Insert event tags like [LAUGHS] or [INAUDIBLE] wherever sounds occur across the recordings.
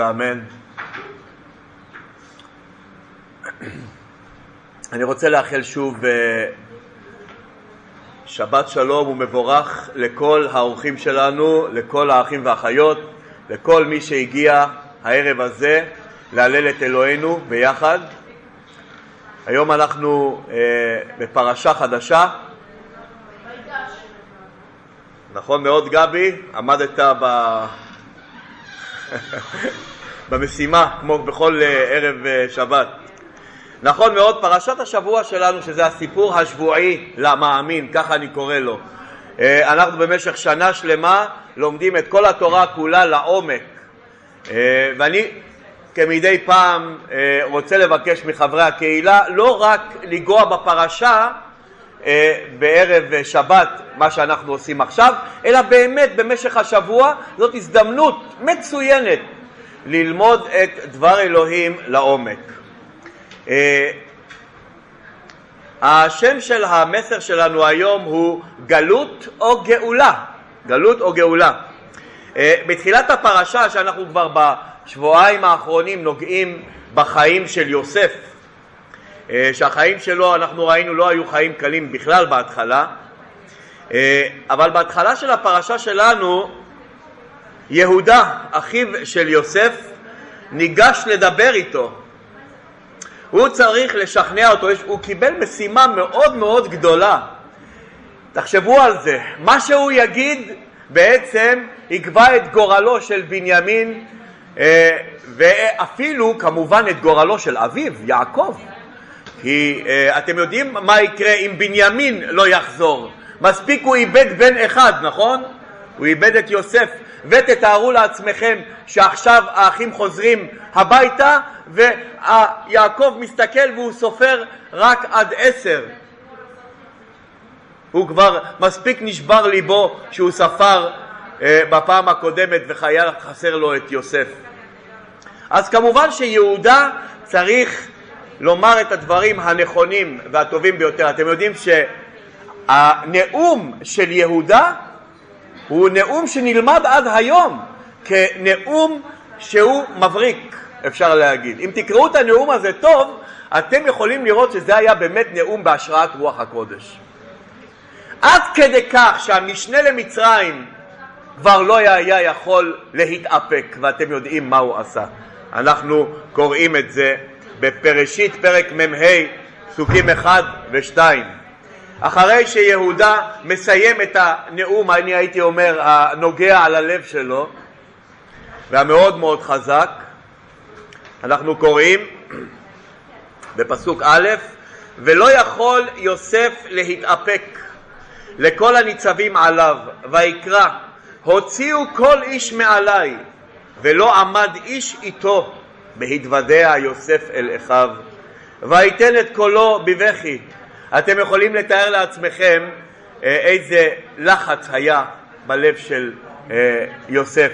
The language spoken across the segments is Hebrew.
אמן ואמן. אני רוצה לאחל שוב אה, שבת שלום ומבורך לכל האורחים שלנו, לכל האחים והאחיות, לכל מי שהגיע הערב הזה להלל את אלוהינו ביחד. היום אנחנו אה, בפרשה חדשה. נכון מאוד גבי, עמדת ב... [LAUGHS] במשימה כמו בכל אה, ערב אה, שבת. נכון מאוד, פרשת השבוע שלנו, שזה הסיפור השבועי למאמין, ככה אני קורא לו. אה, אנחנו במשך שנה שלמה לומדים את כל התורה כולה לעומק. ואני כמדי פעם רוצה לבקש מחברי הקהילה לא רק לנגוע בפרשה בערב שבת, מה שאנחנו עושים עכשיו, אלא באמת במשך השבוע זאת הזדמנות מצוינת ללמוד את דבר אלוהים לעומק. אה, השם של המסר שלנו היום הוא גלות או גאולה, גלות או גאולה. אה, בתחילת הפרשה שאנחנו כבר בשבועיים האחרונים נוגעים בחיים של יוסף, אה, שהחיים שלו אנחנו ראינו לא היו חיים קלים בכלל בהתחלה, אבל בהתחלה של הפרשה שלנו יהודה, אחיו של יוסף, ניגש לדבר איתו. הוא צריך לשכנע אותו, הוא קיבל משימה מאוד מאוד גדולה. תחשבו על זה, מה שהוא יגיד בעצם יקבע את גורלו של בנימין אה, ואפילו כמובן את גורלו של אביו, יעקב. כי אה, אתם יודעים מה יקרה אם בנימין לא יחזור. מספיק הוא איבד בן אחד, נכון? הוא איבד את יוסף, ותתארו לעצמכם שעכשיו האחים חוזרים הביתה ויעקב מסתכל והוא סופר רק עד עשר. הוא כבר מספיק נשבר ליבו שהוא ספר אה, בפעם הקודמת והיה חסר לו את יוסף. אז כמובן שיהודה צריך לומר את הדברים הנכונים והטובים ביותר. אתם יודעים שהנאום של יהודה הוא נאום שנלמד עד היום כנאום שהוא מבריק, אפשר להגיד. אם תקראו את הנאום הזה טוב, אתם יכולים לראות שזה היה באמת נאום בהשראת רוח הקודש. עד כדי כך שהמשנה למצרים כבר לא היה יכול להתאפק, ואתם יודעים מה הוא עשה. אנחנו קוראים את זה בפרשית פרק מ"ה, פסוקים 1 ו-2. אחרי שיהודה מסיים את הנאום, אני הייתי אומר, הנוגע על הלב שלו, והמאוד מאוד חזק, אנחנו קוראים בפסוק א', ולא יכול יוסף להתאפק לכל הניצבים עליו, ויקרא, הוציאו כל איש מעלי, ולא עמד איש איתו, בהתוודע יוסף אל אחיו, ויתן את קולו בבכי, אתם יכולים לתאר לעצמכם אה, איזה לחץ היה בלב של אה, יוסף.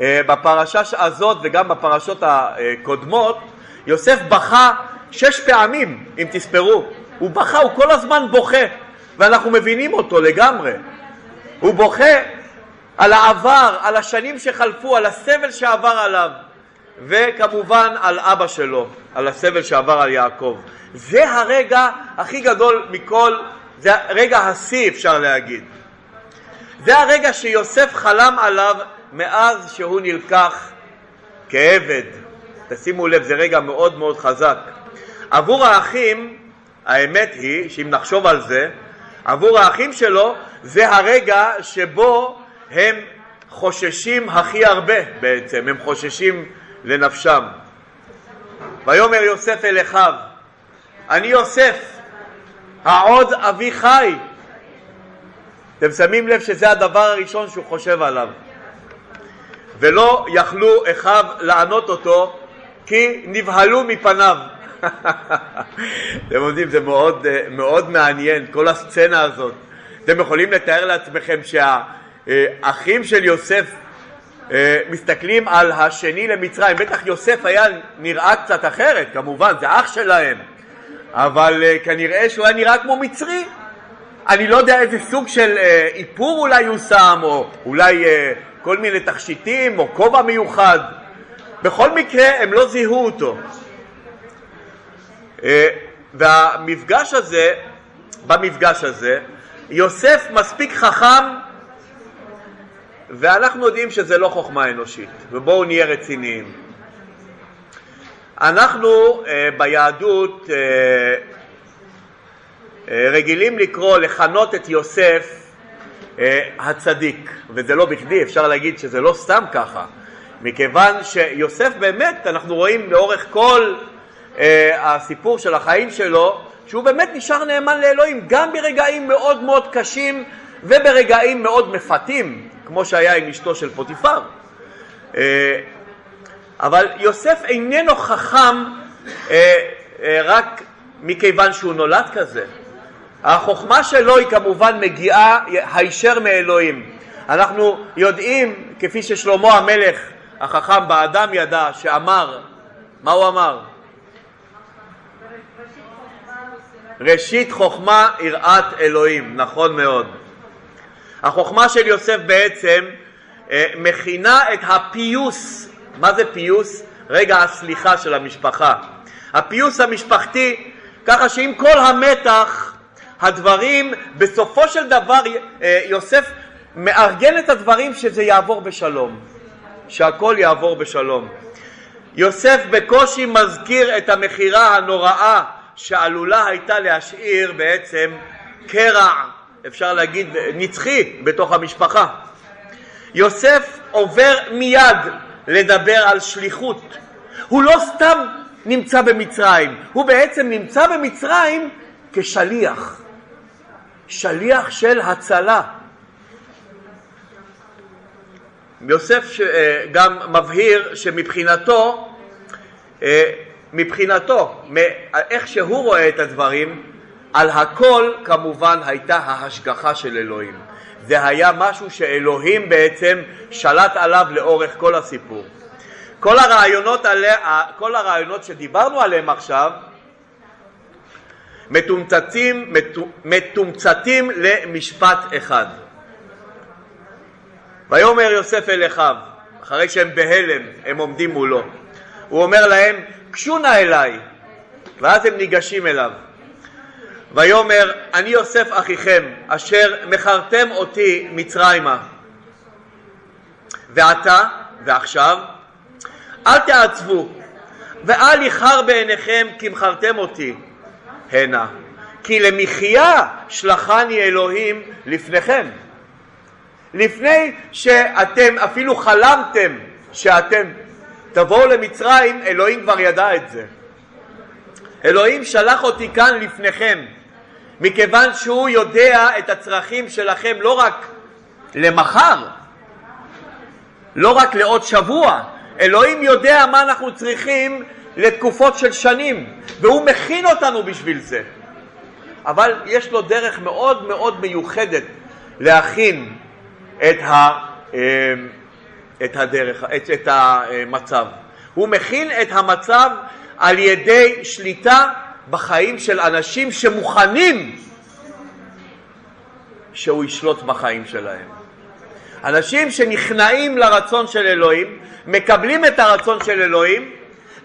אה, בפרשה הזאת וגם בפרשות הקודמות יוסף בכה שש פעמים, אם תספרו. הוא בכה, הוא כל הזמן בוכה, ואנחנו מבינים אותו לגמרי. הוא בוכה על העבר, על השנים שחלפו, על הסבל שעבר עליו, וכמובן על אבא שלו, על הסבל שעבר על יעקב. זה הרגע הכי גדול מכל, זה רגע השיא אפשר להגיד. זה הרגע שיוסף חלם עליו מאז שהוא נלקח כעבד. תשימו לב, זה רגע מאוד מאוד חזק. עבור האחים, האמת היא שאם נחשוב על זה, עבור האחים שלו זה הרגע שבו הם חוששים הכי הרבה בעצם, הם חוששים לנפשם. ויאמר יוסף אל אחיו אני יוסף, העוד אבי חי. אתם שמים לב שזה הדבר הראשון שהוא חושב עליו. ולא יכלו אחיו לענות אותו כי נבהלו מפניו. [LAUGHS] אתם יודעים, זה מאוד, מאוד מעניין, כל הסצנה הזאת. אתם יכולים לתאר לעצמכם שהאחים של יוסף מסתכלים על השני למצרים. בטח יוסף היה נראה קצת אחרת, כמובן, זה אח שלהם. אבל uh, כנראה שהוא היה נראה כמו מצרי. אני לא יודע איזה סוג של uh, איפור אולי הוא שם, או אולי כל מיני תכשיטים, או כובע מיוחד. בכל מקרה הם לא זיהו אותו. אה, והמפגש הזה, במפגש הזה, יוסף מספיק חכם ואנחנו יודעים שזה לא חוכמה אנושית, ובואו נהיה רציניים. אנחנו אה, ביהדות אה, אה, רגילים לקרוא, לכנות את יוסף אה, הצדיק, וזה לא בכדי, אפשר להגיד שזה לא סתם ככה, מכיוון שיוסף באמת, אנחנו רואים לאורך כל אה, הסיפור של החיים שלו, שהוא באמת נשאר נאמן לאלוהים, גם ברגעים מאוד מאוד קשים וברגעים מאוד מפתים, כמו שהיה עם אשתו של פוטיפר. אה, אבל יוסף איננו חכם אה, אה, רק מכיוון שהוא נולד כזה. החוכמה שלו היא כמובן מגיעה הישר מאלוהים. אנחנו יודעים, כפי ששלמה המלך החכם באדם ידע, שאמר, מה הוא אמר? ראשית חוכמה יראת אלוהים, נכון מאוד. החוכמה של יוסף בעצם אה, מכינה את הפיוס, מה זה פיוס? רגע הסליחה של המשפחה. הפיוס המשפחתי, ככה שעם כל המתח, הדברים, בסופו של דבר אה, יוסף מארגן את הדברים שזה יעבור בשלום, שהכל יעבור בשלום. יוסף בקושי מזכיר את המכירה הנוראה שעלולה הייתה להשאיר בעצם קרע אפשר להגיד נצחי בתוך המשפחה. יוסף עובר מיד לדבר על שליחות. הוא לא סתם נמצא במצרים, הוא בעצם נמצא במצרים כשליח, שליח של הצלה. יוסף אה, גם מבהיר שמבחינתו, אה, מבחינתו, איך שהוא רואה את הדברים, על הכל כמובן הייתה ההשגחה של אלוהים. זה היה משהו שאלוהים בעצם שלט עליו לאורך כל הסיפור. כל הרעיונות, עליה, כל הרעיונות שדיברנו עליהם עכשיו מתומצתים, מתומצתים למשפט אחד. ויאמר יוסף אל אחיו, אחרי שהם בהלם, הם עומדים מולו, הוא אומר להם, קשו נא אליי, ואז הם ניגשים אליו. ויאמר אני יוסף אחיכם אשר מכרתם אותי מצרימה. ועתה ועכשיו אל תעצבו ואל יכר בעיניכם כי מכרתם אותי. הנה כי למחיה שלחני אלוהים לפניכם. לפני שאתם אפילו חלמתם שאתם תבואו למצרים אלוהים כבר ידע את זה. אלוהים שלח אותי כאן לפניכם מכיוון שהוא יודע את הצרכים שלכם לא רק למחר, לא רק לעוד שבוע, אלוהים יודע מה אנחנו צריכים לתקופות של שנים, והוא מכין אותנו בשביל זה. אבל יש לו דרך מאוד מאוד מיוחדת להכין את, ה, אה, את הדרך, את, את המצב. הוא מכין את המצב על ידי שליטה בחיים של אנשים שמוכנים שהוא ישלוט בחיים שלהם. אנשים שנכנעים לרצון של אלוהים, מקבלים את הרצון של אלוהים,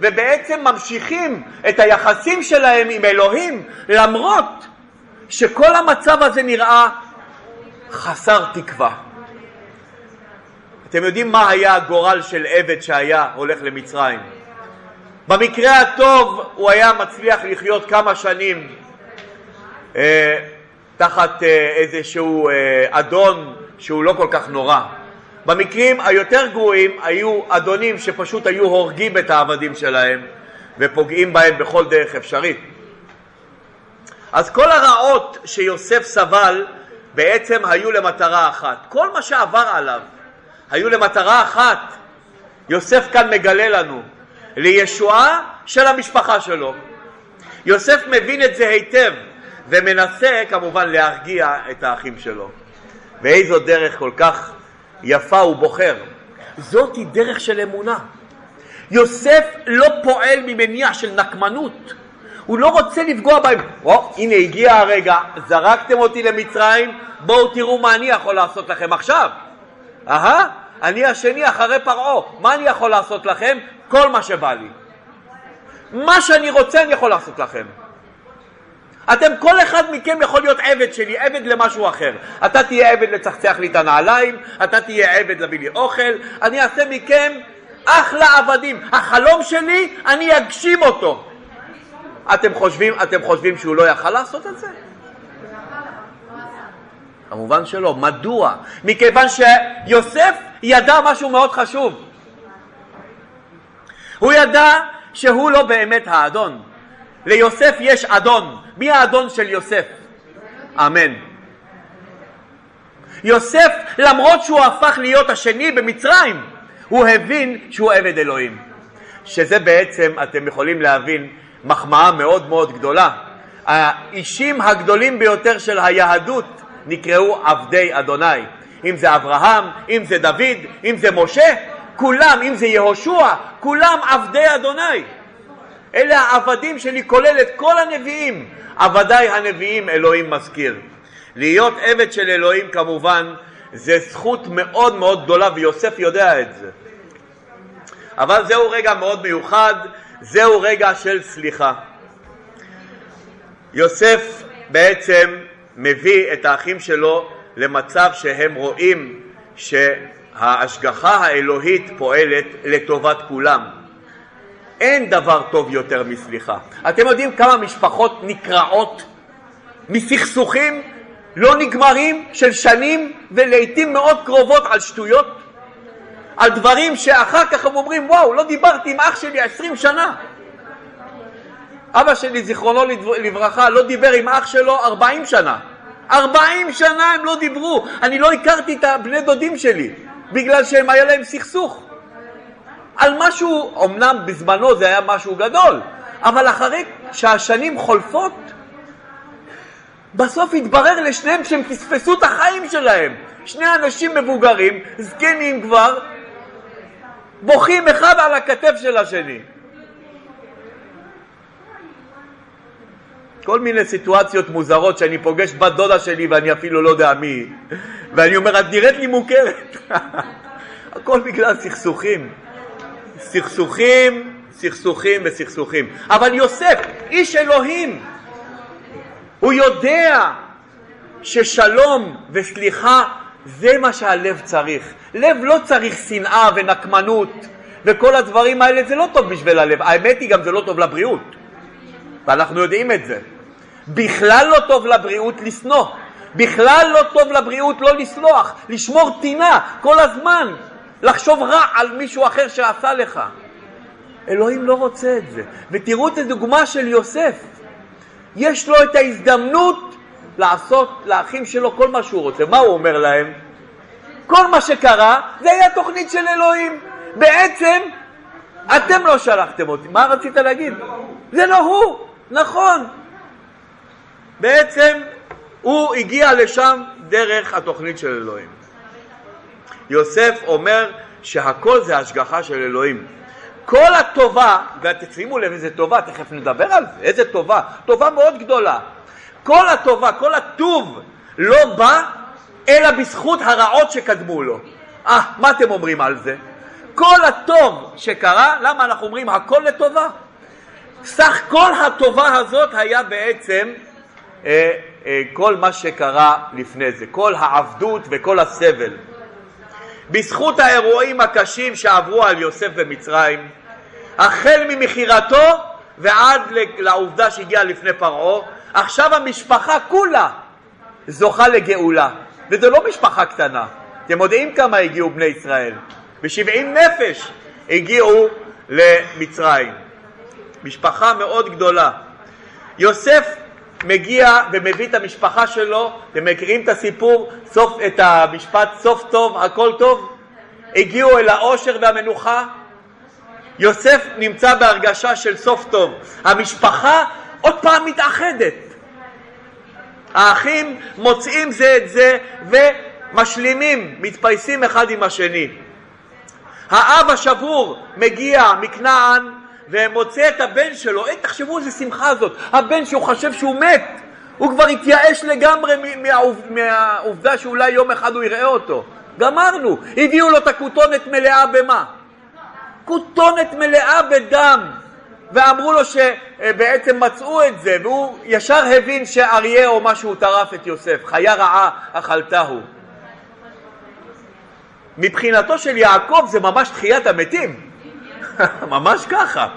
ובעצם ממשיכים את היחסים שלהם עם אלוהים, למרות שכל המצב הזה נראה חסר תקווה. אתם יודעים מה היה הגורל של עבד שהיה הולך למצרים? במקרה הטוב הוא היה מצליח לחיות כמה שנים אה, תחת אה, איזשהו אה, אדון שהוא לא כל כך נורא. במקרים היותר גרועים היו אדונים שפשוט היו הורגים את העבדים שלהם ופוגעים בהם בכל דרך אפשרית. אז כל הרעות שיוסף סבל בעצם היו למטרה אחת. כל מה שעבר עליו היו למטרה אחת. יוסף כאן מגלה לנו לישועה של המשפחה שלו. יוסף מבין את זה היטב ומנסה כמובן להרגיע את האחים שלו. ואיזו דרך כל כך יפה הוא בוחר. זאת היא דרך של אמונה. יוסף לא פועל ממניע של נקמנות. הוא לא רוצה לפגוע בהם. או, הנה הגיע הרגע, זרקתם אותי למצרים, בואו תראו מה אני יכול לעשות לכם עכשיו. אהה, אני השני אחרי פרעה, מה אני יכול לעשות לכם? כל מה שבא לי. מה שאני רוצה אני יכול לעשות לכם. אתם, כל אחד מכם יכול להיות עבד שלי, עבד למשהו אחר. אתה תהיה עבד לצחצח לי את הנעליים, אתה תהיה עבד להביא לי אוכל, אני אעשה מכם אחלה עבדים. החלום שלי, אני אגשים אותו. אתם חושבים, אתם חושבים שהוא לא יכל לעשות את זה? כמובן שלא. מדוע? מכיוון שיוסף ידע משהו מאוד חשוב. הוא ידע שהוא לא באמת האדון. ליוסף יש אדון. מי האדון של יוסף? אמן. יוסף, למרות שהוא הפך להיות השני במצרים, הוא הבין שהוא עבד אלוהים. שזה בעצם, אתם יכולים להבין, מחמאה מאוד מאוד גדולה. האישים הגדולים ביותר של היהדות נקראו עבדי אדוני. אם זה אברהם, אם זה דוד, אם זה משה, כולם, אם זה יהושע, כולם עבדי אדוני. אלה העבדים שלי, כולל את כל הנביאים. עבדי הנביאים אלוהים מזכיר. להיות עבד של אלוהים כמובן זה זכות מאוד מאוד גדולה ויוסף יודע את זה. אבל זהו רגע מאוד מיוחד, זהו רגע של סליחה. יוסף בעצם מביא את האחים שלו למצב שהם רואים שההשגחה האלוהית פועלת לטובת כולם. אין דבר טוב יותר מסליחה. אתם יודעים כמה משפחות נקרעות מסכסוכים לא נגמרים של שנים ולעיתים מאוד קרובות על שטויות? על דברים שאחר כך הם אומרים וואו לא דיברתי עם אח שלי עשרים שנה אבא שלי זיכרונו לברכה לא דיבר עם אח שלו ארבעים שנה ארבעים שנה הם לא דיברו אני לא הכרתי את הבני דודים שלי בגלל שהם היה להם סכסוך על משהו, אמנם בזמנו זה היה משהו גדול, אבל אחרי שהשנים חולפות, בסוף התברר לשניהם שהם פספסו את החיים שלהם. שני אנשים מבוגרים, זקנים כבר, בוכים אחד על הכתף של השני. כל מיני סיטואציות מוזרות שאני פוגש בת דודה שלי ואני אפילו לא יודע מי ואני אומר, את נראית לי מוכרת. [LAUGHS] הכל בגלל סכסוכים. סכסוכים, סכסוכים וסכסוכים. אבל יוסף, איש אלוהים, הוא יודע ששלום וסליחה זה מה שהלב צריך. לב לא צריך שנאה ונקמנות וכל הדברים האלה, זה לא טוב בשביל הלב. האמת היא גם זה לא טוב לבריאות, ואנחנו יודעים את זה. בכלל לא טוב לבריאות לשנוא. בכלל לא טוב לבריאות לא לסלוח, לשמור טינה כל הזמן, לחשוב רע על מישהו אחר שעשה לך. אלוהים לא רוצה את זה. ותראו את הדוגמה של יוסף. יש לו את ההזדמנות לעשות לאחים שלו כל מה שהוא רוצה. מה הוא אומר להם? כל מה שקרה זה היה תוכנית של אלוהים. בעצם אתם לא שלחתם אותי. מה רצית להגיד? זה לא הוא, נכון. בעצם הוא הגיע לשם דרך התוכנית של אלוהים. יוסף אומר שהכל זה השגחה של אלוהים. כל הטובה, ותשימו לב איזה טובה, תכף נדבר על זה, איזה טובה, טובה מאוד גדולה. כל הטובה, כל הטוב לא בא אלא בזכות הרעות שקדמו לו. אה, מה אתם אומרים על זה? כל הטוב שקרה, למה אנחנו אומרים הכל לטובה? סך כל הטובה הזאת היה בעצם כל מה שקרה לפני זה, כל העבדות וכל הסבל. בזכות האירועים הקשים שעברו על יוסף במצרים, החל ממכירתו ועד לעובדה שהגיע לפני פרעה, עכשיו המשפחה כולה זוכה לגאולה, וזו לא משפחה קטנה. אתם יודעים כמה הגיעו בני ישראל? ב-70 נפש הגיעו למצרים. משפחה מאוד גדולה. יוסף מגיע ומביא את המשפחה שלו, אתם מכירים את הסיפור, סוף, את המשפט סוף טוב, הכל טוב? הגיעו אל העושר והמנוחה. יוסף נמצא בהרגשה של סוף טוב. המשפחה עוד פעם מתאחדת. האחים מוצאים זה את זה ומשלימים, מתפייסים אחד עם השני. האב השבור מגיע מכנען ומוצא את הבן שלו, אין, תחשבו איזה שמחה זאת, הבן שהוא חושב שהוא מת, הוא כבר התייאש לגמרי מהעובדה שאולי יום אחד הוא יראה אותו. גמרנו, הביאו לו את הכותונת מלאה במה? כותונת מלאה בדם, ואמרו לו שבעצם מצאו את זה, והוא ישר הבין שאריה או משהו טרף את יוסף, חיה רעה אכלתהו. מבחינתו של יעקב זה ממש תחיית המתים, [LAUGHS] ממש ככה.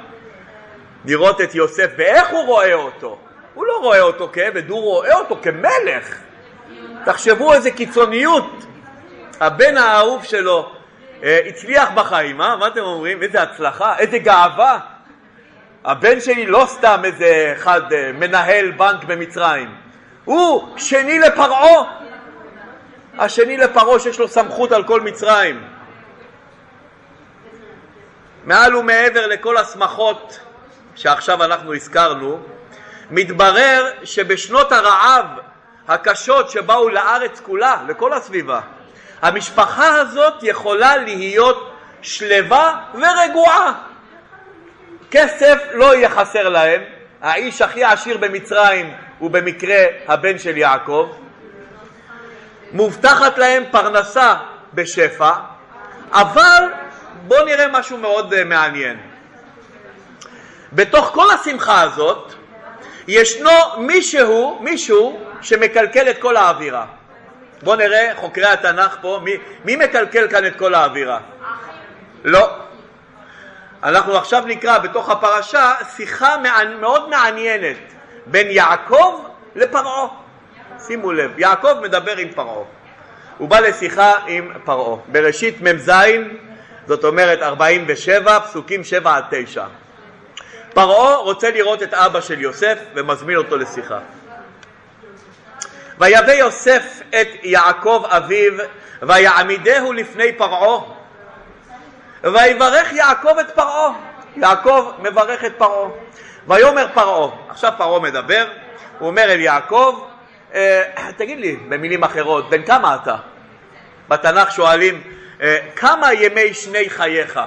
לראות את יוסף, ואיך הוא רואה אותו? הוא לא רואה אותו כעבד, הוא רואה אותו כמלך. תחשבו איזה קיצוניות. הבן האהוב שלו אה, הצליח בחיים, אה? מה אתם אומרים? איזה הצלחה, איזה גאווה. הבן שלי לא סתם איזה אחד אה, מנהל בנק במצרים, הוא שני לפרעה. השני לפרעה שיש לו סמכות על כל מצרים. מעל ומעבר לכל השמחות שעכשיו אנחנו הזכרנו, מתברר שבשנות הרעב הקשות שבאו לארץ כולה, לכל הסביבה, המשפחה הזאת יכולה להיות שלווה ורגועה. כסף לא יהיה חסר להם, האיש הכי עשיר במצרים הוא במקרה הבן של יעקב, מובטחת להם פרנסה בשפע, אבל בואו נראה משהו מאוד uh, מעניין. בתוך כל השמחה הזאת ישנו מישהו, מישהו שמקלקל את כל האווירה. בואו נראה, חוקרי התנ"ך פה, מי, מי מקלקל כאן את כל האווירה? לא. אנחנו עכשיו נקרא בתוך הפרשה שיחה מאוד מעניינת בין יעקב לפרעה. שימו לב, יעקב מדבר עם פרעה. הוא בא לשיחה עם פרעה. בראשית מ"ז, זאת אומרת 47, פסוקים 7 עד 9. פרעה רוצה לראות את אבא של יוסף ומזמין אותו לשיחה. ויבא יוסף את יעקב אביו ויעמידהו לפני פרעה ויברך יעקב את פרעה. יעקב מברך את פרעה. ויאמר פרעה, עכשיו פרעה מדבר, הוא אומר אל יעקב, אה, תגיד לי במילים אחרות, בן כמה אתה? בתנ"ך שואלים, כמה ימי שני חייך?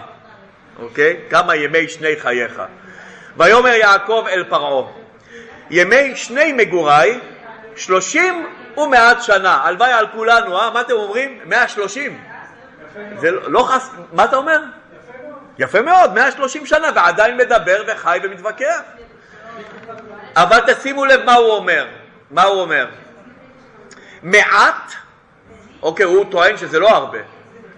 אוקיי? כמה ימי שני חייך? ויאמר יעקב אל פרעה, ימי שני מגוריי שלושים ומעט שנה, הלוואי על כולנו, אה? מה אתם אומרים? מאה שלושים. זה לא, לא חס... מה אתה אומר? יפה מאוד, מאה שלושים שנה, ועדיין מדבר וחי ומתווכח. אבל תשימו לב מה הוא אומר. מה הוא אומר? מעט, אוקיי, הוא טוען שזה לא הרבה,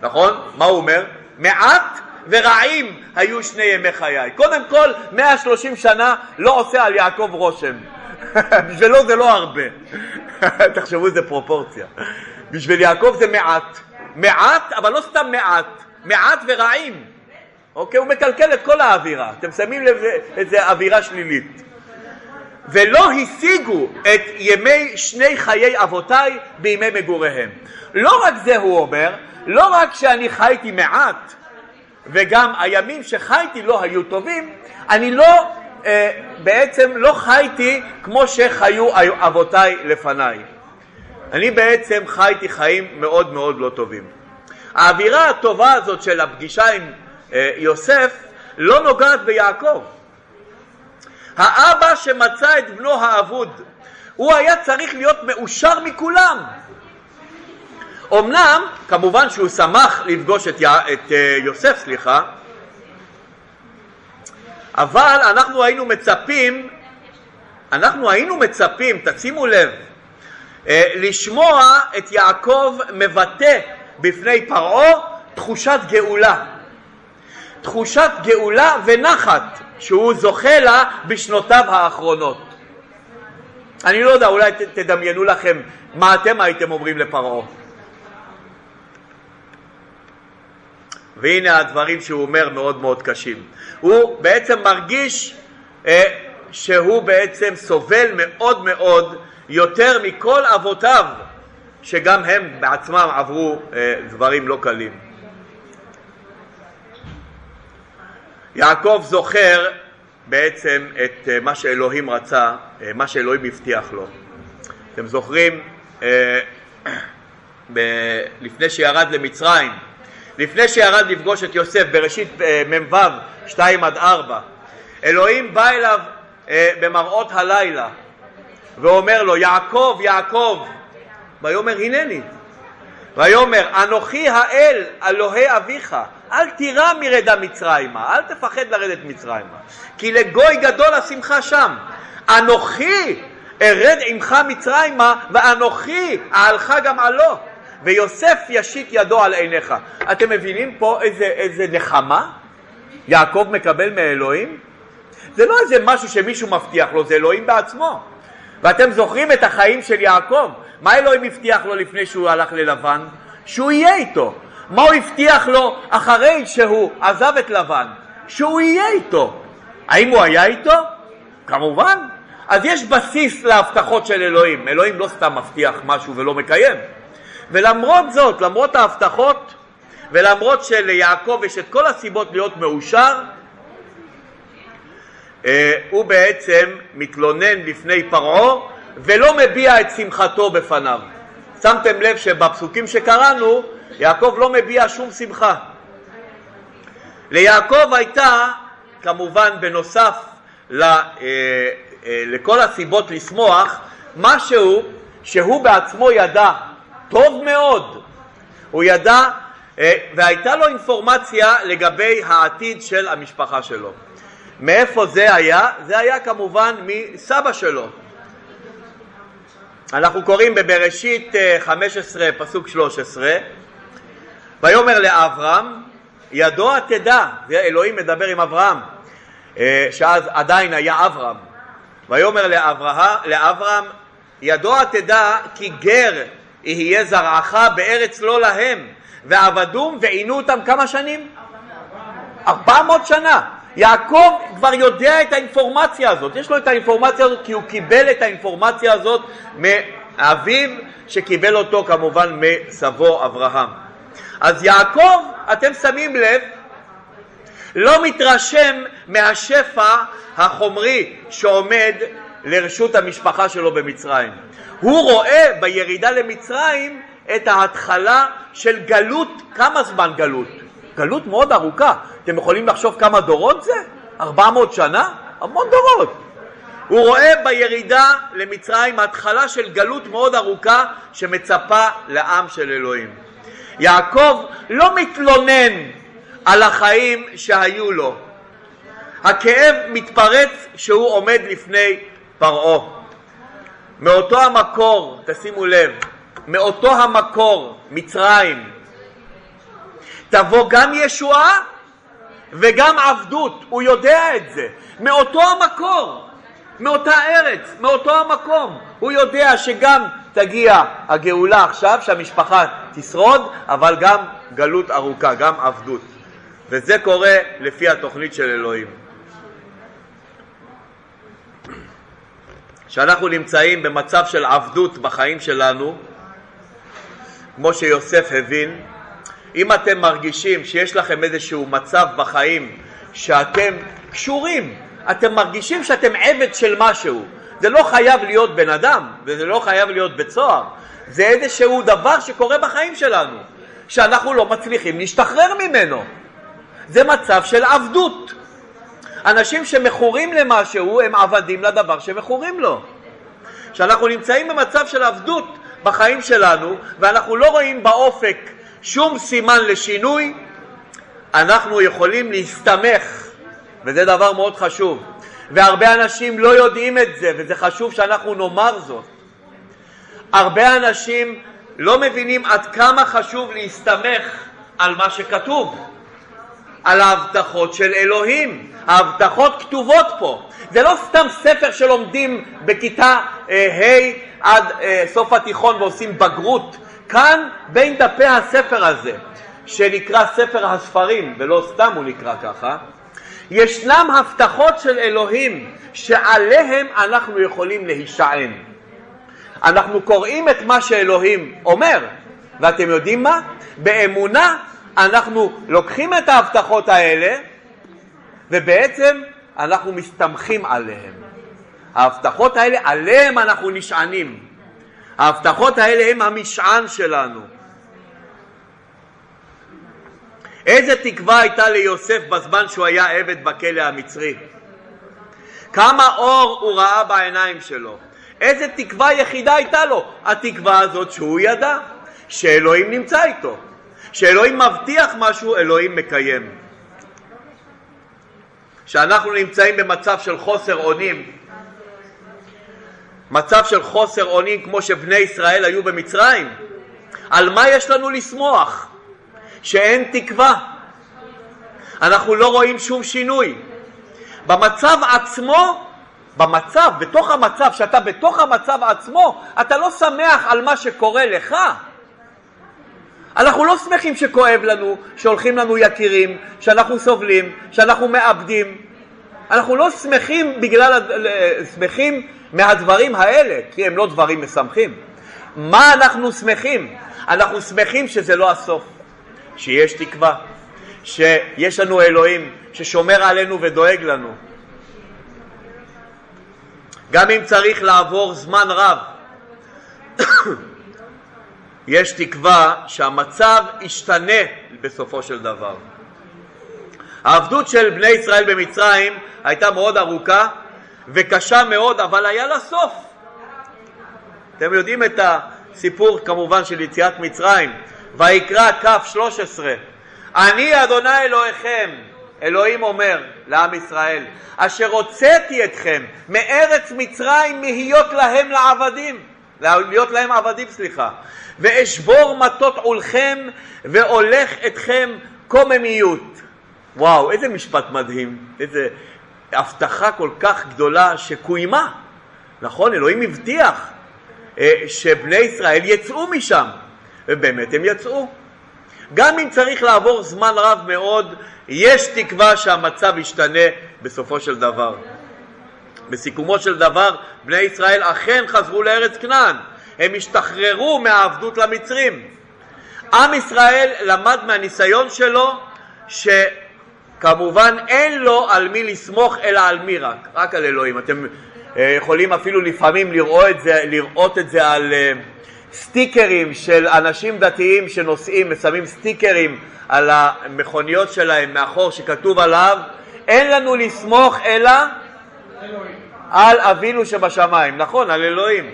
נכון? מה הוא אומר? מעט ורעים היו שני ימי חיי. קודם כל, 130 שנה לא עושה על יעקב רושם. [LAUGHS] בשבילו זה לא הרבה. [LAUGHS] תחשבו איזה פרופורציה. בשביל יעקב זה מעט. מעט, אבל לא סתם מעט, מעט ורעים. אוקיי? הוא מקלקל את כל האווירה. אתם שמים לב איזה אווירה שלילית. ולא השיגו את ימי שני חיי אבותיי בימי מגוריהם. לא רק זה הוא אומר, לא רק שאני חייתי מעט, וגם הימים שחייתי לא היו טובים, אני לא, אה, בעצם לא חייתי כמו שחיו אבותיי לפניי. אני בעצם חייתי חיים מאוד מאוד לא טובים. האווירה הטובה הזאת של הפגישה עם אה, יוסף לא נוגעת ביעקב. האבא שמצא את בנו האבוד, הוא היה צריך להיות מאושר מכולם. אמנם, כמובן שהוא שמח לפגוש את, י... את אה, יוסף, סליחה, אבל אנחנו היינו מצפים, אנחנו היינו מצפים, תשימו לב, אה, לשמוע את יעקב מבטא בפני פרעה תחושת גאולה. תחושת גאולה ונחת שהוא זוכה לה בשנותיו האחרונות. אני לא יודע, אולי תדמיינו לכם מה אתם הייתם אומרים לפרעה. והנה הדברים שהוא אומר מאוד מאוד קשים. הוא בעצם מרגיש אה, שהוא בעצם סובל מאוד מאוד יותר מכל אבותיו, שגם הם בעצמם עברו אה, דברים לא קלים. יעקב זוכר בעצם את אה, מה שאלוהים רצה, אה, מה שאלוהים הבטיח לו. אתם זוכרים, אה, לפני שירד למצרים, לפני שירד לפגוש את יוסף בראשית מ"ו 2 עד 4, אלוהים בא אליו במראות הלילה ואומר לו, יעקב, יעקב, ויאמר הנני. ויאמר אנוכי האל אלוהי אביך אל תירא מרדה מצרימה אל תפחד לרדת מצרימה כי לגוי גדול השמחה שם אנוכי ארד עמך מצרימה ואנוכי אעלך גם עלו ויוסף ישית ידו על עיניך. אתם מבינים פה איזה, איזה נחמה יעקב מקבל מאלוהים? זה לא איזה משהו שמישהו מבטיח לו, זה אלוהים בעצמו. ואתם זוכרים את החיים של יעקב? מה אלוהים הבטיח לו לפני שהוא הלך ללבן? שהוא יהיה איתו. מה הוא הבטיח לו אחרי שהוא עזב את לבן? שהוא יהיה איתו. האם הוא היה איתו? כמובן. אז יש בסיס להבטחות של אלוהים. אלוהים לא סתם מבטיח משהו ולא מקיים. ולמרות זאת, למרות ההבטחות, ולמרות שליעקב יש את כל הסיבות להיות מאושר, אה, הוא בעצם מתלונן לפני פרעה ולא מביע את שמחתו בפניו. שמתם לב שבפסוקים שקראנו, יעקב לא מביע שום שמחה. ליעקב הייתה, כמובן, בנוסף אה, אה, לכל הסיבות לשמוח, משהו שהוא בעצמו ידע טוב מאוד. הוא ידע, אה, והייתה לו אינפורמציה לגבי העתיד של המשפחה שלו. מאיפה זה היה? זה היה כמובן מסבא שלו. אנחנו קוראים בבראשית 15 אה, פסוק 13 ויאמר לאברהם ידוע תדע, אלוהים מדבר עם אברהם אה, שאז עדיין היה אברהם ויאמר לאברהם ידוע תדע כי גר יהיה זרעך בארץ לא להם, ועבדום ועינו אותם כמה שנים? ארבע מאות שנה. יעקב כבר יודע את האינפורמציה הזאת, יש לו את האינפורמציה הזאת כי הוא קיבל את האינפורמציה הזאת מאביו שקיבל אותו כמובן מסבו אברהם. אז יעקב, אתם שמים לב, לא מתרשם מהשפע החומרי שעומד לרשות המשפחה שלו במצרים. הוא רואה בירידה למצרים את ההתחלה של גלות, כמה זמן גלות? גלות מאוד ארוכה. אתם יכולים לחשוב כמה דורות זה? 400 שנה? המון דורות. הוא רואה בירידה למצרים התחלה של גלות מאוד ארוכה שמצפה לעם של אלוהים. יעקב לא מתלונן על החיים שהיו לו. הכאב מתפרץ כשהוא עומד לפני פרעה. מאותו המקור, תשימו לב, מאותו המקור, מצרים, תבוא גם ישועה וגם עבדות, הוא יודע את זה, מאותו המקור, מאותה ארץ, מאותו המקום, הוא יודע שגם תגיע הגאולה עכשיו, שהמשפחה תשרוד, אבל גם גלות ארוכה, גם עבדות. וזה קורה לפי התוכנית של אלוהים. שאנחנו נמצאים במצב של עבדות בחיים שלנו, כמו שיוסף הבין, אם אתם מרגישים שיש לכם איזשהו מצב בחיים שאתם קשורים, אתם מרגישים שאתם עבד של משהו, זה לא חייב להיות בן אדם וזה לא חייב להיות בית סוהר, זה איזשהו דבר שקורה בחיים שלנו, שאנחנו לא מצליחים להשתחרר ממנו. זה מצב של עבדות. אנשים שמכורים למשהו הם עבדים לדבר שמכורים לו. כשאנחנו נמצאים במצב של עבדות בחיים שלנו ואנחנו לא רואים באופק שום סימן לשינוי, אנחנו יכולים להסתמך, וזה דבר מאוד חשוב. והרבה אנשים לא יודעים את זה, וזה חשוב שאנחנו נאמר זאת. הרבה אנשים לא מבינים עד כמה חשוב להסתמך על מה שכתוב. על ההבטחות של אלוהים. ההבטחות כתובות פה. זה לא סתם ספר שלומדים בכיתה אה, ה' עד אה, סוף התיכון ועושים בגרות. כאן בין דפי הספר הזה, שנקרא ספר הספרים, ולא סתם הוא נקרא ככה, ישנם הבטחות של אלוהים שעליהם אנחנו יכולים להישען. אנחנו קוראים את מה שאלוהים אומר, ואתם יודעים מה? באמונה אנחנו לוקחים את ההבטחות האלה ובעצם אנחנו מסתמכים עליהן. ההבטחות האלה, עליהן אנחנו נשענים. ההבטחות האלה הן המשען שלנו. איזה תקווה הייתה ליוסף בזמן שהוא היה עבד בכלא המצרי? כמה אור הוא ראה בעיניים שלו? איזה תקווה יחידה הייתה לו? התקווה הזאת שהוא ידע שאלוהים נמצא איתו. כשאלוהים מבטיח משהו, אלוהים מקיים. כשאנחנו נמצאים במצב של חוסר אונים, מצב של חוסר אונים כמו שבני ישראל היו במצרים, על מה יש לנו לשמוח? שאין תקווה. אנחנו לא רואים שום שינוי. במצב עצמו, במצב, בתוך המצב, שאתה בתוך המצב עצמו, אתה לא שמח על מה שקורה לך. אנחנו לא שמחים שכואב לנו, שהולכים לנו יקירים, שאנחנו סובלים, שאנחנו מאבדים. אנחנו לא שמחים בגלל, שמחים מהדברים האלה, כי הם לא דברים משמחים. מה אנחנו שמחים? אנחנו שמחים שזה לא הסוף, שיש תקווה, שיש לנו אלוהים ששומר עלינו ודואג לנו. גם אם צריך לעבור זמן רב, יש תקווה שהמצב ישתנה בסופו של דבר. העבדות של בני ישראל במצרים הייתה מאוד ארוכה וקשה מאוד, אבל היה לה סוף. אתם יודעים את הסיפור כמובן של יציאת מצרים, ויקרא כ' 13 אני אדוני אלוהיכם, אלוהים אומר לעם ישראל, אשר הוצאתי אתכם מארץ מצרים מהיות להם לעבדים, להיות להם עבדים, סליחה, ואשבור מטות עולכם והולך אתכם קוממיות. וואו, איזה משפט מדהים, איזה הבטחה כל כך גדולה שקוימה. נכון, אלוהים הבטיח אה, שבני ישראל יצאו משם, ובאמת הם יצאו. גם אם צריך לעבור זמן רב מאוד, יש תקווה שהמצב ישתנה בסופו של דבר. בסיכומו של דבר, בני ישראל אכן חזרו לארץ כנען. הם השתחררו מהעבדות למצרים. עם ישראל למד מהניסיון שלו שכמובן אין לו על מי לסמוך אלא על מי רק, רק על אלוהים. אתם אה, יכולים אפילו לפעמים לראות את זה, לראות את זה על אה, סטיקרים של אנשים דתיים שנוסעים, ושמים סטיקרים על המכוניות שלהם מאחור שכתוב עליו אין לנו לסמוך אלא אלוהים. על אבינו שבשמיים, נכון, על אלוהים.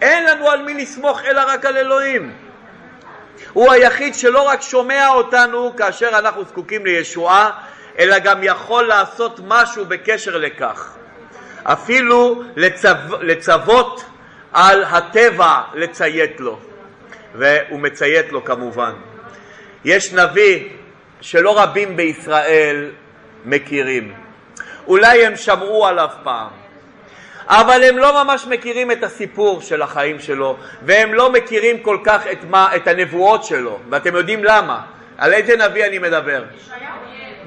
אין לנו על מי לסמוך אלא רק על אלוהים. הוא היחיד שלא רק שומע אותנו כאשר אנחנו זקוקים לישועה, אלא גם יכול לעשות משהו בקשר לכך. אפילו לצו, לצוות על הטבע לציית לו, והוא מציית לו כמובן. יש נביא שלא רבים בישראל מכירים, אולי הם שמעו עליו פעם, אבל הם לא ממש מכירים את הסיפור של החיים שלו, והם לא מכירים כל כך את, מה, את הנבואות שלו, ואתם יודעים למה. על איזה נביא אני מדבר?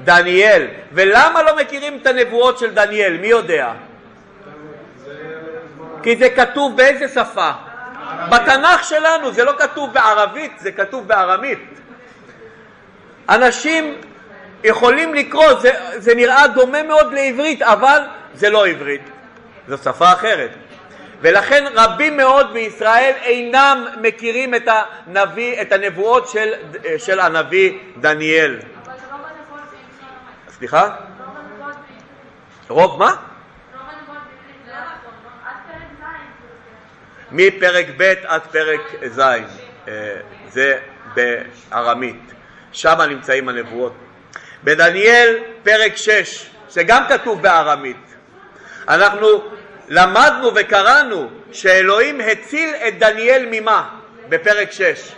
דניאל. ולמה לא מכירים את הנבואות של דניאל? מי יודע? כי זה כתוב באיזה שפה? בתנ"ך שלנו, זה לא כתוב בערבית, זה כתוב בארמית. אנשים יכולים לקרוא, זה, זה נראה דומה מאוד לעברית, אבל זה לא עברית. זו שפה אחרת. ולכן רבים מאוד בישראל אינם מכירים את הנביא, את הנבואות של, של הנביא דניאל. סליחה? רוב מה? מפרק ב' עד פרק ז', אה, זה בארמית, שם נמצאים הנבואות. בדניאל פרק 6, שגם כתוב בארמית, אנחנו למדנו וקראנו שאלוהים הציל את דניאל ממה? בפרק 6.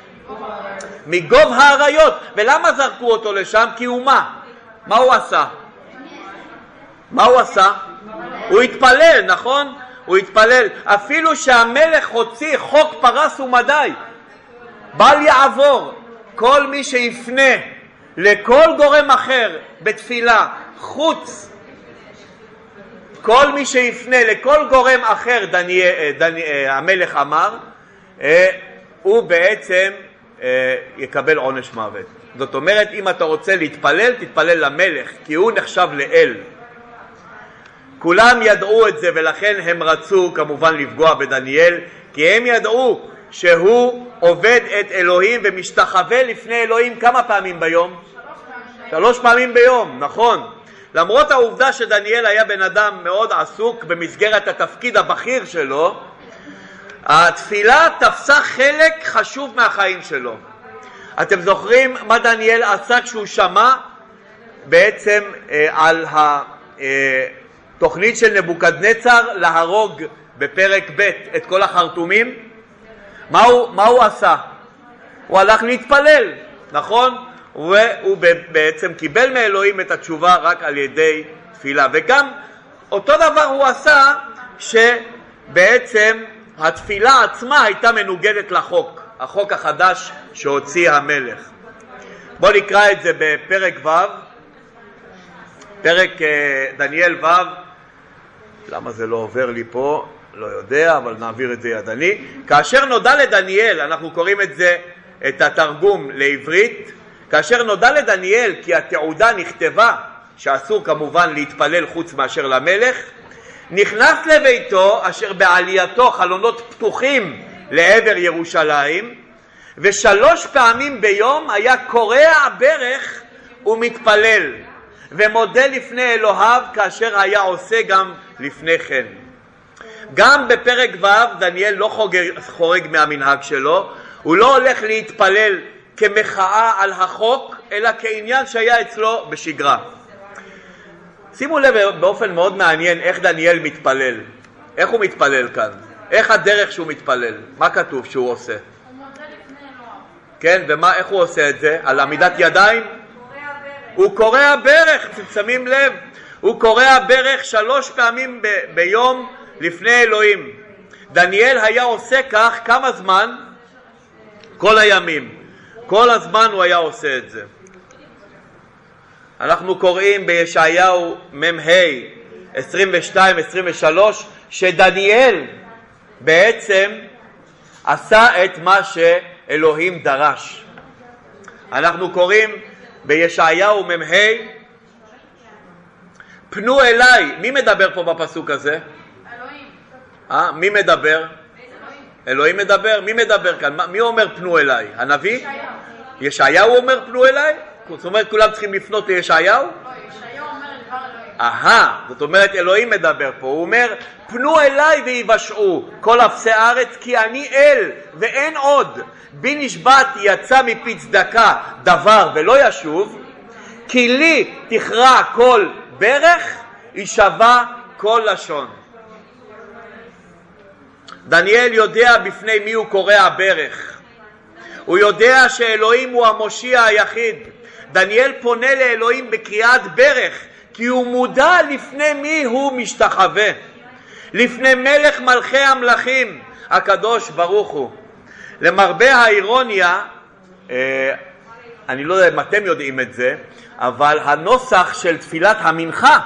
מגוב האריות. ולמה זרקו אותו לשם? כי הוא מה? מה הוא עשה? מה הוא עשה? הוא התפלל, נכון? הוא התפלל. אפילו שהמלך הוציא חוק פרס ומדי, בל יעבור. כל מי שיפנה לכל גורם אחר בתפילה חוץ כל מי שיפנה לכל גורם אחר, דני, דני, המלך אמר, אה, הוא בעצם אה, יקבל עונש מוות. זאת אומרת, אם אתה רוצה להתפלל, תתפלל למלך, כי הוא נחשב לאל. כולם ידעו את זה ולכן הם רצו כמובן לפגוע בדניאל, כי הם ידעו שהוא עובד את אלוהים ומשתחווה לפני אלוהים כמה פעמים ביום? שלוש פעמים ביום, נכון. למרות העובדה שדניאל היה בן אדם מאוד עסוק במסגרת התפקיד הבכיר שלו, התפילה תפסה חלק חשוב מהחיים שלו. אתם זוכרים מה דניאל עשה כשהוא שמע בעצם אה, על התוכנית של נבוקדנצר להרוג בפרק ב' את כל החרטומים? מה הוא, מה הוא עשה? הוא הלך להתפלל, נכון? והוא בעצם קיבל מאלוהים את התשובה רק על ידי תפילה. וגם אותו דבר הוא עשה שבעצם התפילה עצמה הייתה מנוגדת לחוק, החוק החדש שהוציא המלך. בואו נקרא את זה בפרק ו', פרק אה, דניאל ו', למה זה לא עובר לי פה? לא יודע, אבל נעביר את זה ידני. כאשר נודע לדניאל, אנחנו קוראים את זה, את התרגום לעברית, כאשר נודע לדניאל כי התעודה נכתבה, שאסור כמובן להתפלל חוץ מאשר למלך, נכנס לביתו אשר בעלייתו חלונות פתוחים לעבר ירושלים ושלוש פעמים ביום היה קורע ברך ומתפלל ומודה לפני אלוהיו כאשר היה עושה גם לפני כן. גם בפרק ו' דניאל לא חוגג, חורג מהמנהג שלו, הוא לא הולך להתפלל כמחאה על החוק, אלא כעניין שהיה אצלו בשגרה. שימו לב באופן מאוד מעניין איך דניאל מתפלל. איך הוא מתפלל כאן? איך הדרך שהוא מתפלל? מה כתוב שהוא עושה? כן, ומה, איך הוא עושה את זה? על עמידת ידיים? הוא קורע ברך, שמים לב? הוא קורע ברך שלוש פעמים ב- ביום לפני אלוהים. דניאל היה עושה כך כמה זמן? כל הימים. כל הזמן הוא היה עושה את זה. אנחנו קוראים בישעיהו מ"ה 22-23 שדניאל בעצם עשה את מה שאלוהים דרש. אנחנו קוראים בישעיהו מ"ה פנו אליי, מי מדבר פה בפסוק הזה? אלוהים. אה? מי מדבר? אלוהים. מדבר? מי מדבר כאן? מי אומר פנו אליי? הנביא? ישעיהו. ישעיהו אומר פנו אליי? זאת אומרת כולם צריכים לפנות לישעיהו? לא, ישעיהו. אהה, זאת אומרת אלוהים מדבר פה, הוא אומר פנו אליי ויבשעו כל אפסי הארץ כי אני אל ואין עוד בי נשבעת יצא מפי צדקה דבר ולא ישוב כי לי תכרע כל ברך יישבע כל לשון. דניאל יודע בפני מי הוא קורע ברך. הוא יודע שאלוהים הוא המושיע היחיד. דניאל פונה לאלוהים בקריאת ברך כי הוא מודע לפני מי הוא משתחווה. לפני מלך מלכי המלכים, הקדוש ברוך הוא. למרבה האירוניה, אה, אני לא יודע אם אתם יודעים את זה, אבל הנוסח של תפילת המנחה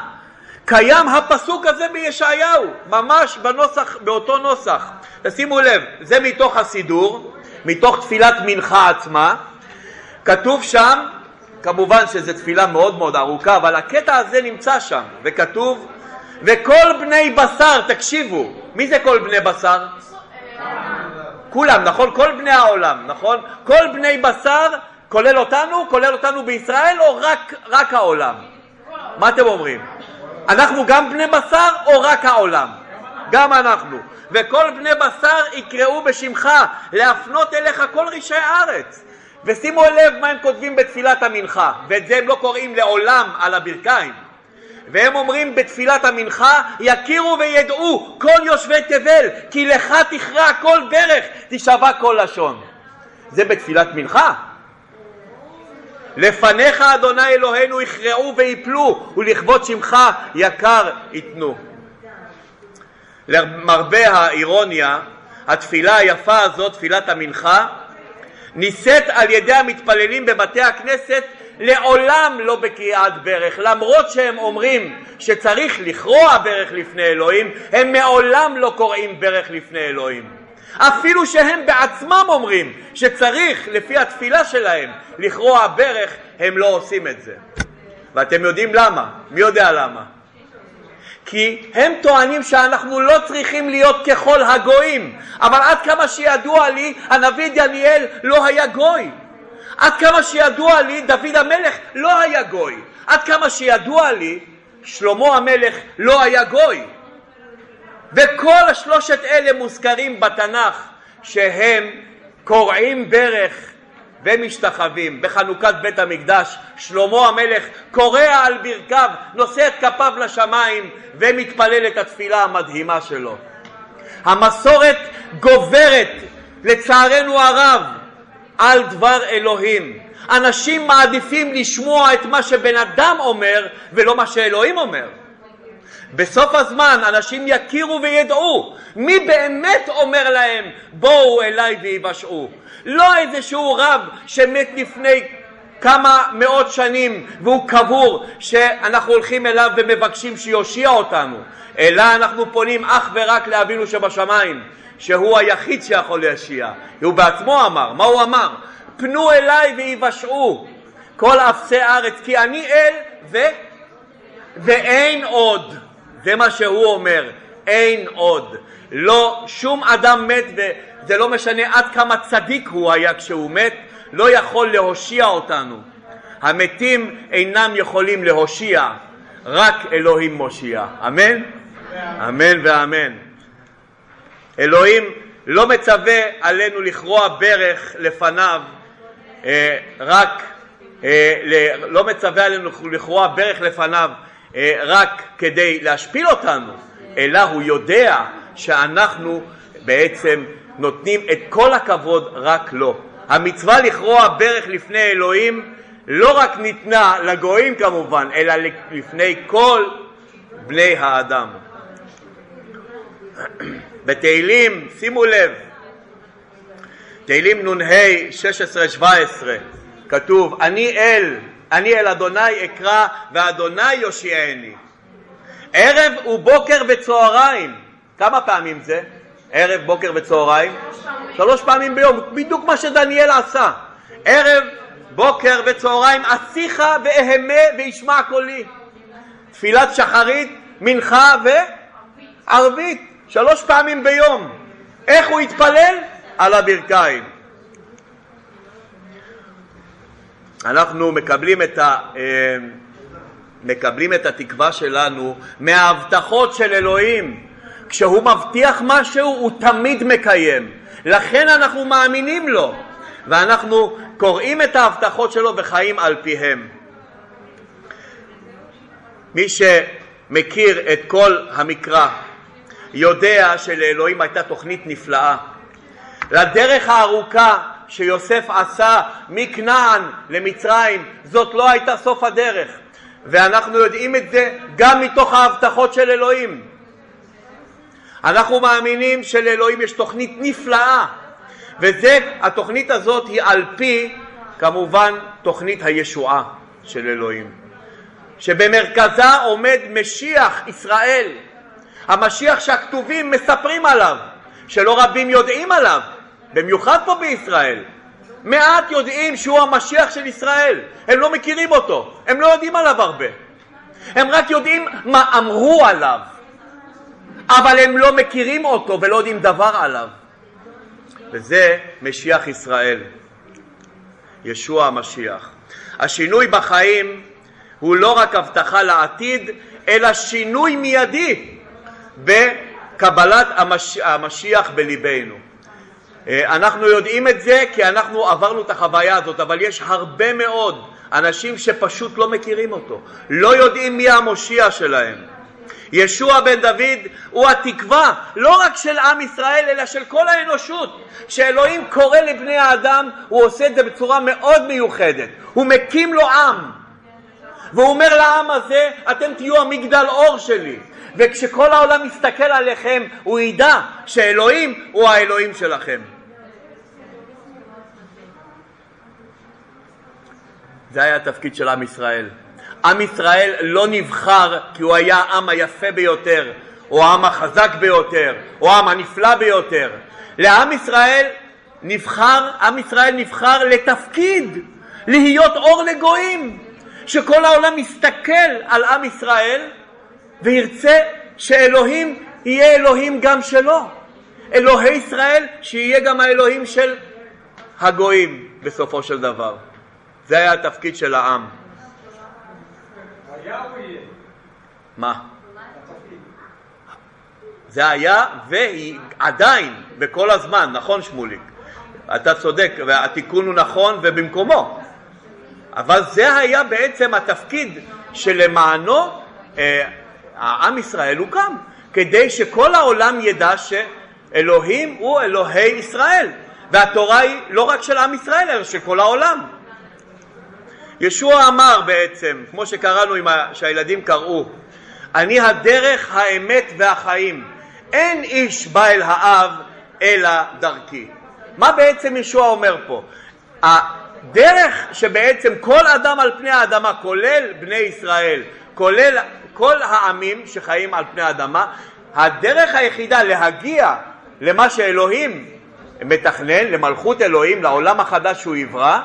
קיים הפסוק הזה בישעיהו, ממש בנוסח, באותו נוסח. תשימו לב, זה מתוך הסידור, מתוך תפילת מנחה עצמה. כתוב שם, כמובן שזו תפילה מאוד מאוד ארוכה, אבל הקטע הזה נמצא שם, וכתוב, וכל בני בשר, תקשיבו, מי זה כל בני בשר? כולם, נכון? כל בני העולם, נכון? כל בני בשר, כולל אותנו, כולל אותנו בישראל, או רק, רק העולם? מה אתם אומרים? אנחנו גם בני בשר או רק העולם? גם אנחנו. וכל בני בשר יקראו בשמך, להפנות אליך כל רשעי הארץ. ושימו לב מה הם כותבים בתפילת המנחה, ואת זה הם לא קוראים לעולם על הברכיים. והם אומרים בתפילת המנחה, יכירו וידעו כל יושבי תבל, כי לך תכרע כל ברך, תשבע כל לשון. זה בתפילת מנחה. לפניך אדוני אלוהינו יכרעו ויפלו ולכבוד שמך יקר ייתנו. למרבה האירוניה, התפילה היפה הזאת, תפילת המנחה, נישאת על ידי המתפללים בבתי הכנסת לעולם לא בקריאת ברך, למרות שהם אומרים שצריך לכרוע ברך לפני אלוהים, הם מעולם לא קוראים ברך לפני אלוהים. אפילו שהם בעצמם אומרים שצריך, לפי התפילה שלהם, לכרוע ברך, הם לא עושים את זה. ואתם יודעים למה? מי יודע למה? כי הם טוענים שאנחנו לא צריכים להיות ככל הגויים, אבל עד כמה שידוע לי, הנביא דניאל לא היה גוי. עד כמה שידוע לי, דוד המלך לא היה גוי. עד כמה שידוע לי, שלמה המלך לא היה גוי. וכל השלושת אלה מוזכרים בתנ"ך שהם קורעים ברך ומשתחווים. בחנוכת בית המקדש שלמה המלך קורע על ברכיו, נושא את כפיו לשמיים ומתפלל את התפילה המדהימה שלו. המסורת גוברת לצערנו הרב על דבר אלוהים. אנשים מעדיפים לשמוע את מה שבן אדם אומר ולא מה שאלוהים אומר. בסוף הזמן אנשים יכירו וידעו מי באמת אומר להם בואו אליי ויבשעו. לא איזשהו רב שמת לפני כמה מאות שנים והוא קבור שאנחנו הולכים אליו ומבקשים שיושיע אותנו אלא אנחנו פונים אך ורק לאבינו שבשמיים שהוא היחיד שיכול להשיע הוא בעצמו אמר, מה הוא אמר? פנו אליי ויבשעו כל אפסי ארץ כי אני אל ו... ואין עוד זה מה שהוא אומר, אין עוד. לא, שום אדם מת, וזה לא משנה עד כמה צדיק הוא היה כשהוא מת, לא יכול להושיע אותנו. המתים אינם יכולים להושיע, רק אלוהים מושיע. אמן? אמן ואמן. אלוהים לא מצווה עלינו לכרוע ברך לפניו, אה, רק, אה, לא מצווה עלינו לכרוע ברך לפניו רק כדי להשפיל אותנו, אלא הוא יודע שאנחנו בעצם נותנים את כל הכבוד רק לו. המצווה לכרוע ברך לפני אלוהים לא רק ניתנה לגויים כמובן, אלא לפני כל בני האדם. [CLEARS THROAT] בתהילים, שימו לב, תהילים נ"ה 16-17 כתוב אני אל אני אל אדוני אקרא ואדוני יושיעני. ערב ובוקר וצהריים. כמה פעמים זה? ערב, בוקר וצהריים? שלוש פעמים ביום, בדיוק מה שדניאל עשה. ערב, בוקר וצהריים אשיך ואהמה וישמע קולי. תפילת שחרית, מנחה וערבית, שלוש פעמים ביום. איך הוא התפלל? על הברכיים. אנחנו מקבלים את, ה, אה, מקבלים את התקווה שלנו מההבטחות של אלוהים. כשהוא מבטיח משהו הוא תמיד מקיים. לכן אנחנו מאמינים לו, ואנחנו קוראים את ההבטחות שלו וחיים על פיהם. מי שמכיר את כל המקרא יודע שלאלוהים הייתה תוכנית נפלאה. לדרך הארוכה שיוסף עשה מכנען למצרים, זאת לא הייתה סוף הדרך. ואנחנו יודעים את זה גם מתוך ההבטחות של אלוהים. אנחנו מאמינים שלאלוהים יש תוכנית נפלאה, והתוכנית הזאת היא על פי, כמובן, תוכנית הישועה של אלוהים. שבמרכזה עומד משיח ישראל, המשיח שהכתובים מספרים עליו, שלא רבים יודעים עליו, במיוחד פה בישראל. מעט יודעים שהוא המשיח של ישראל, הם לא מכירים אותו, הם לא יודעים עליו הרבה. הם רק יודעים מה אמרו עליו, אבל הם לא מכירים אותו ולא יודעים דבר עליו. וזה משיח ישראל, ישוע המשיח. השינוי בחיים הוא לא רק הבטחה לעתיד, אלא שינוי מיידי בקבלת המש... המשיח בליבנו. אה, אנחנו יודעים את זה כי אנחנו עברנו את החוויה הזאת, אבל יש הרבה מאוד אנשים שפשוט לא מכירים אותו, לא יודעים מי המושיע שלהם. ישוע בן דוד הוא התקווה לא רק של עם ישראל אלא של כל האנושות. שאלוהים קורא לבני האדם הוא עושה את זה בצורה מאוד מיוחדת. הוא מקים לו עם והוא אומר לעם הזה אתם תהיו המגדל אור שלי וכשכל העולם מסתכל עליכם הוא ידע שאלוהים הוא האלוהים שלכם. זה היה התפקיד של עם ישראל. עם ישראל לא נבחר כי הוא היה העם היפה ביותר, או העם החזק ביותר, או העם הנפלא ביותר. לעם ישראל נבחר, עם ישראל נבחר לתפקיד, להיות אור לגויים, שכל העולם יסתכל על עם ישראל וירצה שאלוהים יהיה אלוהים גם שלו. אלוהי ישראל שיהיה גם האלוהים של הגויים בסופו של דבר. זה היה התפקיד של העם. מה? זה היה והיא עדיין בכל הזמן, נכון שמוליק? אתה צודק, והתיקון הוא נכון ובמקומו. אבל זה היה בעצם התפקיד שלמענו אה, העם ישראל הוקם, כדי שכל העולם ידע שאלוהים הוא אלוהי ישראל, והתורה היא לא רק של עם ישראל, אלא של כל העולם. ישוע אמר בעצם, כמו שקראנו, שהילדים קראו, אני הדרך, האמת והחיים. אין איש בא אל האב אלא דרכי. מה בעצם ישוע אומר פה? הדרך שבעצם כל אדם על פני האדמה, כולל בני ישראל, כולל כל העמים שחיים על פני האדמה, הדרך היחידה להגיע למה שאלוהים מתכנן, למלכות אלוהים, לעולם החדש שהוא יברא,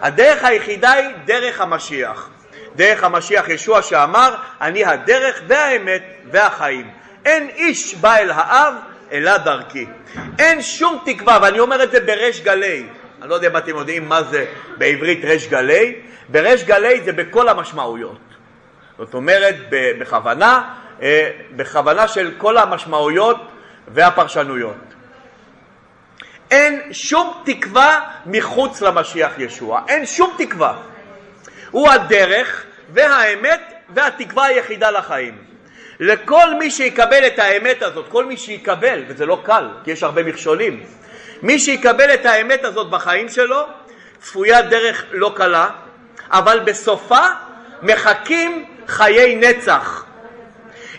הדרך היחידה היא דרך המשיח. דרך המשיח ישוע שאמר, אני הדרך והאמת והחיים. אין איש בא אל האב אלא דרכי. אין שום תקווה, ואני אומר את זה בריש גלי. אני לא יודע אם אתם יודעים מה זה בעברית ריש גלי. בריש גלי זה בכל המשמעויות. זאת אומרת, בכוונה, אה, בכוונה של כל המשמעויות והפרשנויות. אין שום תקווה מחוץ למשיח ישוע, אין שום תקווה. הוא הדרך והאמת והתקווה היחידה לחיים. לכל מי שיקבל את האמת הזאת, כל מי שיקבל, וזה לא קל, כי יש הרבה מכשולים, מי שיקבל את האמת הזאת בחיים שלו, צפויה דרך לא קלה, אבל בסופה מחכים חיי נצח.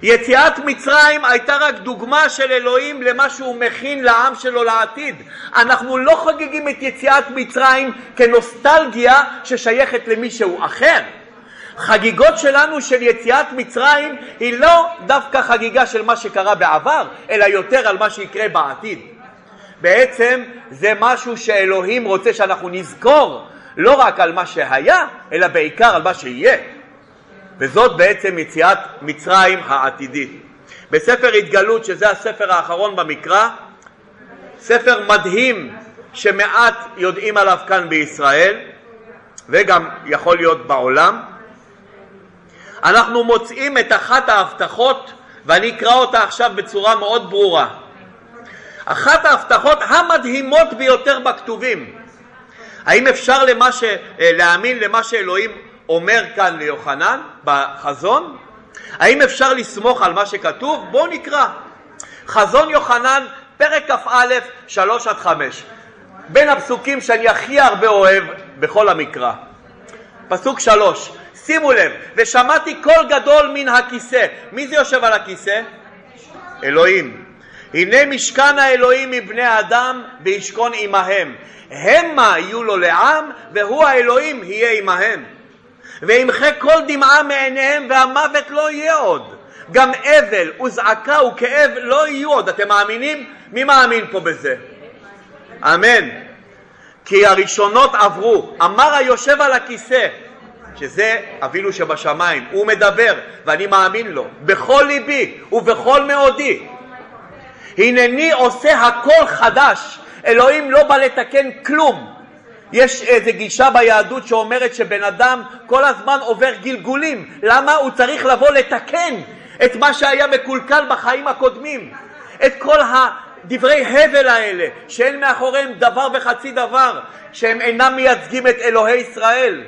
יציאת מצרים הייתה רק דוגמה של אלוהים למה שהוא מכין לעם שלו לעתיד. אנחנו לא חוגגים את יציאת מצרים כנוסטלגיה ששייכת למישהו אחר. חגיגות שלנו של יציאת מצרים היא לא דווקא חגיגה של מה שקרה בעבר, אלא יותר על מה שיקרה בעתיד. בעצם זה משהו שאלוהים רוצה שאנחנו נזכור לא רק על מה שהיה, אלא בעיקר על מה שיהיה. וזאת בעצם יציאת מצרים העתידית. בספר התגלות, שזה הספר האחרון במקרא, ספר מדהים שמעט יודעים עליו כאן בישראל וגם יכול להיות בעולם, אנחנו מוצאים את אחת ההבטחות ואני אקרא אותה עכשיו בצורה מאוד ברורה. אחת ההבטחות המדהימות ביותר בכתובים. האם אפשר למה ש... להאמין למה שאלוהים אומר כאן ליוחנן בחזון? האם אפשר לסמוך על מה שכתוב? בואו נקרא. חזון יוחנן, פרק כ"א, שלוש עד חמש. בין הפסוקים שאני הכי הרבה אוהב בכל המקרא. פסוק שלוש, שימו לב, ושמעתי קול גדול מן הכיסא. מי זה יושב על הכיסא? אלוהים. הנה משכן האלוהים מבני אדם וישכון עמהם. המה יהיו לו לעם והוא האלוהים יהיה עמהם. וימחה כל דמעה מעיניהם והמוות לא יהיה עוד. גם אבל וזעקה וכאב לא יהיו עוד. אתם מאמינים? מי מאמין פה בזה? אמן. כי הראשונות עברו. אמר היושב על הכיסא, שזה אבינו שבשמיים, הוא מדבר ואני מאמין לו בכל ליבי ובכל מאודי. הנני עושה הכל חדש. אלוהים לא בא לתקן כלום. יש איזו גישה ביהדות שאומרת שבן אדם כל הזמן עובר גלגולים. למה? הוא צריך לבוא לתקן את מה שהיה מקולקל בחיים הקודמים. את כל הדברי הבל האלה, שאין מאחוריהם דבר וחצי דבר, שהם אינם מייצגים את אלוהי ישראל,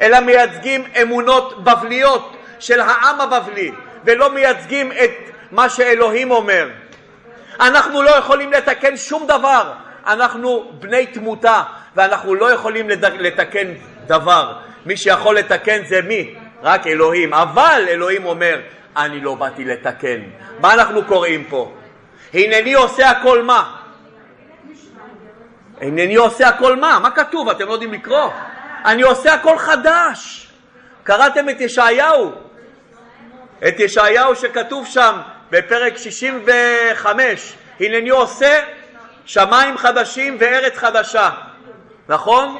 אלא מייצגים אמונות בבליות של העם הבבלי, ולא מייצגים את מה שאלוהים אומר. אנחנו לא יכולים לתקן שום דבר, אנחנו בני תמותה, ואנחנו לא יכולים לתקן דבר. מי שיכול לתקן זה מי? רק אלוהים. אבל אלוהים אומר, אני לא באתי לתקן. מה אנחנו קוראים פה? הנני עושה הכל מה? הנני עושה הכל מה? מה כתוב? אתם לא יודעים לקרוא? אני עושה הכל חדש. קראתם את ישעיהו? את ישעיהו שכתוב שם בפרק 65, הנני עושה שמיים חדשים וארץ חדשה. נכון?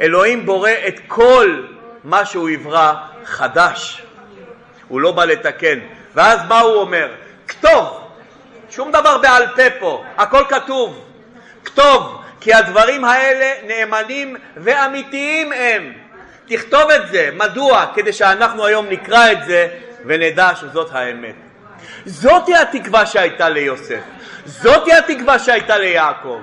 אלוהים בורא את כל מה שהוא יברא חדש. הוא לא בא לתקן. ואז מה הוא אומר? כתוב, שום דבר בעל פה פה, הכל כתוב. כתוב, כי הדברים האלה נאמנים ואמיתיים הם. תכתוב את זה. מדוע? כדי שאנחנו היום נקרא את זה ונדע שזאת האמת. זאתי התקווה שהייתה ליוסף, זאתי התקווה שהייתה ליעקב.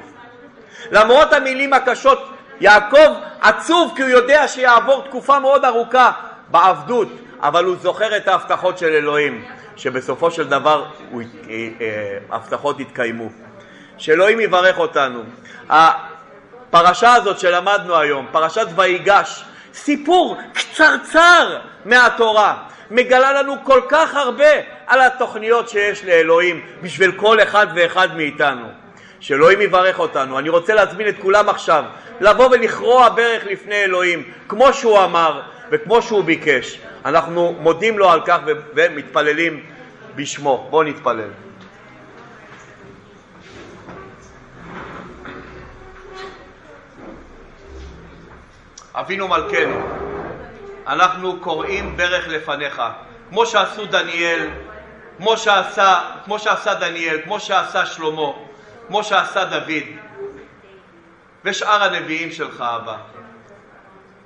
למרות המילים הקשות, יעקב עצוב כי הוא יודע שיעבור תקופה מאוד ארוכה בעבדות, אבל הוא זוכר את ההבטחות של אלוהים, שבסופו של דבר ההבטחות אה, יתקיימו. שאלוהים יברך אותנו. הפרשה הזאת שלמדנו היום, פרשת ויגש, סיפור קצרצר מהתורה, מגלה לנו כל כך הרבה על התוכניות שיש לאלוהים בשביל כל אחד ואחד מאיתנו. שאלוהים יברך אותנו. אני רוצה להזמין את כולם עכשיו לבוא ולכרוע ברך לפני אלוהים, כמו שהוא אמר וכמו שהוא ביקש. אנחנו מודים לו על כך ומתפללים בשמו. בואו נתפלל. אבינו מלכנו, אנחנו קוראים ברך לפניך, כמו שעשו דניאל, כמו שעשה, כמו שעשה דניאל, כמו שעשה שלמה, כמו שעשה דוד, ושאר הנביאים שלך, אבא.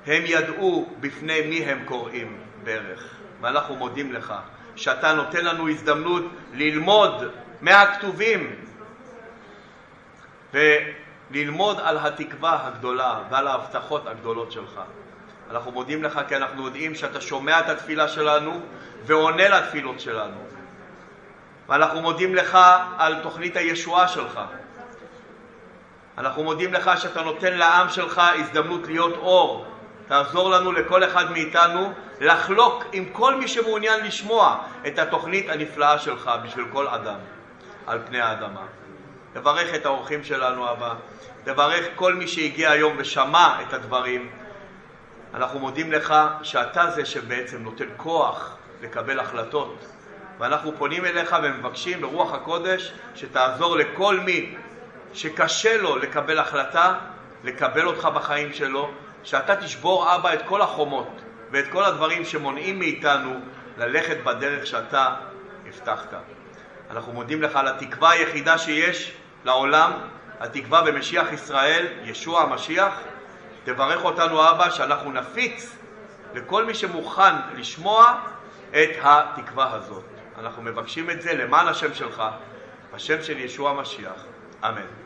הם ידעו בפני מי הם קוראים ברך, ואנחנו מודים לך שאתה נותן לנו הזדמנות ללמוד מהכתובים וללמוד על התקווה הגדולה ועל ההבטחות הגדולות שלך. אנחנו מודים לך כי אנחנו יודעים שאתה שומע את התפילה שלנו ועונה לתפילות שלנו. ואנחנו מודים לך על תוכנית הישועה שלך. אנחנו מודים לך שאתה נותן לעם שלך הזדמנות להיות אור. תעזור לנו לכל אחד מאיתנו לחלוק עם כל מי שמעוניין לשמוע את התוכנית הנפלאה שלך בשביל כל אדם על פני האדמה. תברך את האורחים שלנו, אבא. תברך כל מי שהגיע היום ושמע את הדברים. אנחנו מודים לך שאתה זה שבעצם נותן כוח לקבל החלטות. ואנחנו פונים אליך ומבקשים ברוח הקודש שתעזור לכל מי שקשה לו לקבל החלטה, לקבל אותך בחיים שלו, שאתה תשבור, אבא, את כל החומות ואת כל הדברים שמונעים מאיתנו ללכת בדרך שאתה הבטחת. אנחנו מודים לך על התקווה היחידה שיש לעולם, התקווה במשיח ישראל, ישוע המשיח. תברך אותנו, אבא, שאנחנו נפיץ לכל מי שמוכן לשמוע את התקווה הזאת. אנחנו מבקשים את זה למען השם שלך, השם של ישוע המשיח. אמן.